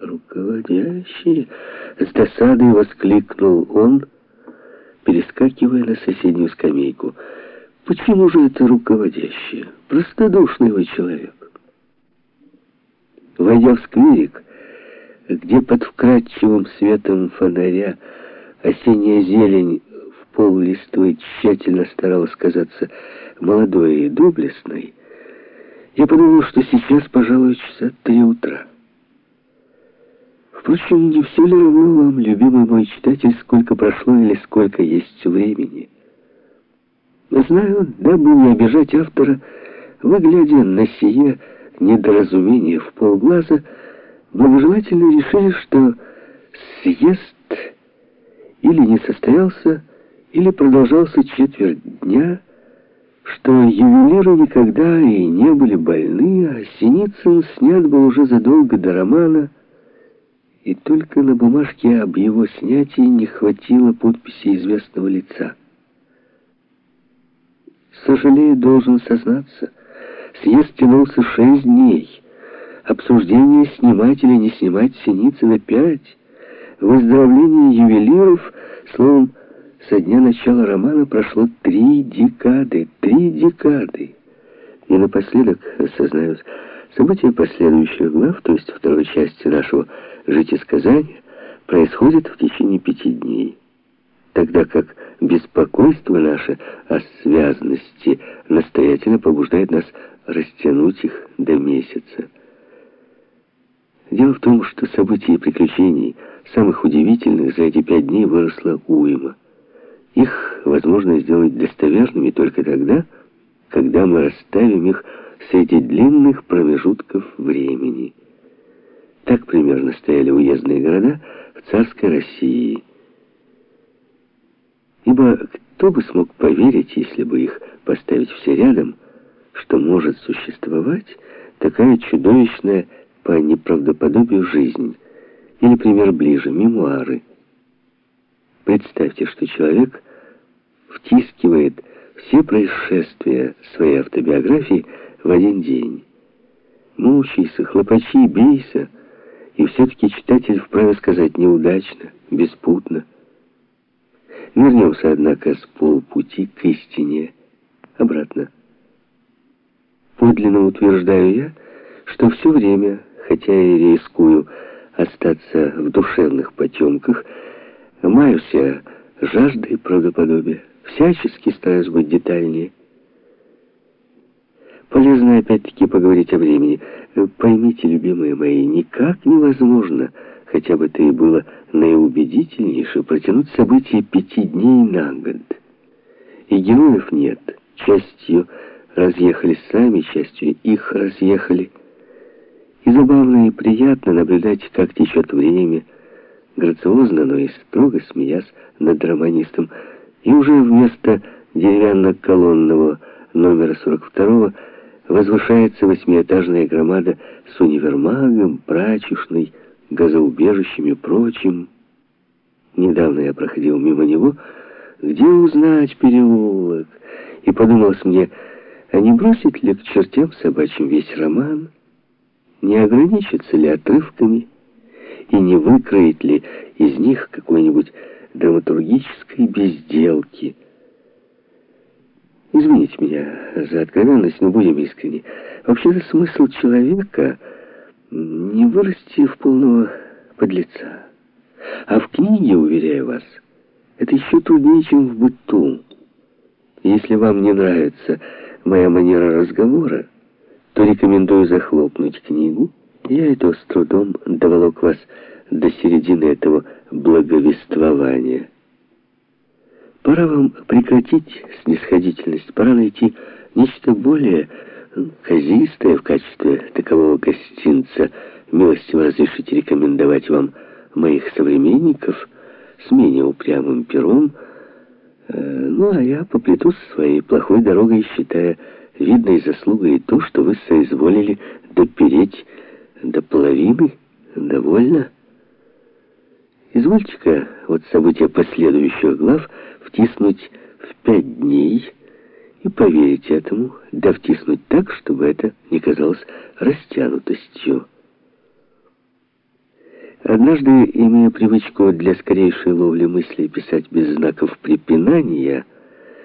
«Руководящие!» — с досадой воскликнул он, перескакивая на соседнюю скамейку. «Почему же это руководящие? Простодушный вы человек!» Войдя в скверик, где под вкрадчивым светом фонаря осенняя зелень в пол листвы тщательно старалась казаться молодой и доблестной, я подумал, что сейчас, пожалуй, часа три утра. Впрочем, не все ли равно вам, любимый мой читатель, сколько прошло или сколько есть времени? Знаю, дабы не обижать автора, вы, глядя на сие недоразумение в полглаза, благожелательно решили, что съезд или не состоялся, или продолжался четверть дня, что ювелиры никогда и не были больны, а Синицын снят был уже задолго до романа, и только на бумажке об его снятии не хватило подписи известного лица. Сожалею, должен сознаться, съезд тянулся шесть дней. Обсуждение, снимать или не снимать Синицына пять. Выздоровление ювелиров, словом, со дня начала романа прошло три декады. Три декады. И напоследок, сознаюсь, события последующих глав, то есть второй части нашего житесказания, происходят в течение пяти дней. Тогда как беспокойство наше о связности настоятельно побуждает нас растянуть их до месяца. Дело в том, что событий и приключений, самых удивительных, за эти пять дней выросло уйма. Их возможно сделать достоверными только тогда, когда мы расставим их среди длинных промежутков времени. Так примерно стояли уездные города в царской России. Ибо кто бы смог поверить, если бы их поставить все рядом, что может существовать такая чудовищная по неправдоподобию жизнь, или пример ближе, мемуары. Представьте, что человек втискивает все происшествия своей автобиографии в один день. Мучайся, хлопачи, бейся, и все-таки читатель вправе сказать неудачно, беспутно. Вернемся, однако, с полпути к истине обратно. Подлинно утверждаю я, что все время, хотя и рискую остаться в душевных потемках, маюся жаждой правдоподобия всячески стараюсь быть детальнее. Полезно опять-таки поговорить о времени. Поймите, любимые мои, никак невозможно, хотя бы это и было наиубедительнейше, протянуть события пяти дней на год. И героев нет. Частью разъехались сами, частью их разъехали. И забавно и приятно наблюдать, как течет время, грациозно, но и строго смеясь над романистом, и уже вместо деревянно-колонного номера 42 возвышается восьмиэтажная громада с универмагом, прачечной, газоубежищем и прочим. Недавно я проходил мимо него, где узнать переулок, и подумалось мне, а не бросить ли к чертям собачьим весь роман, не ограничиться ли отрывками, и не выкроить ли из них какой-нибудь драматургической безделки. Извините меня за откровенность, но будем искренни. Вообще-то смысл человека не вырасти в полного подлеца. А в книге, уверяю вас, это еще труднее, чем в быту. Если вам не нравится моя манера разговора, то рекомендую захлопнуть книгу. Я это с трудом доволок вас до середины этого благовествования. Пора вам прекратить снисходительность, пора найти нечто более казистое в качестве такового гостинца. Милостиво разрешите рекомендовать вам моих современников с менее упрямым пером, э, ну, а я поплетусь своей плохой дорогой, считая видной заслугой то, что вы соизволили допереть до половины. Довольно? Извольте-ка вот события последующих глав втиснуть в пять дней и поверить этому, да втиснуть так, чтобы это не казалось растянутостью. Однажды, имея привычку для скорейшей ловли мыслей писать без знаков препинания,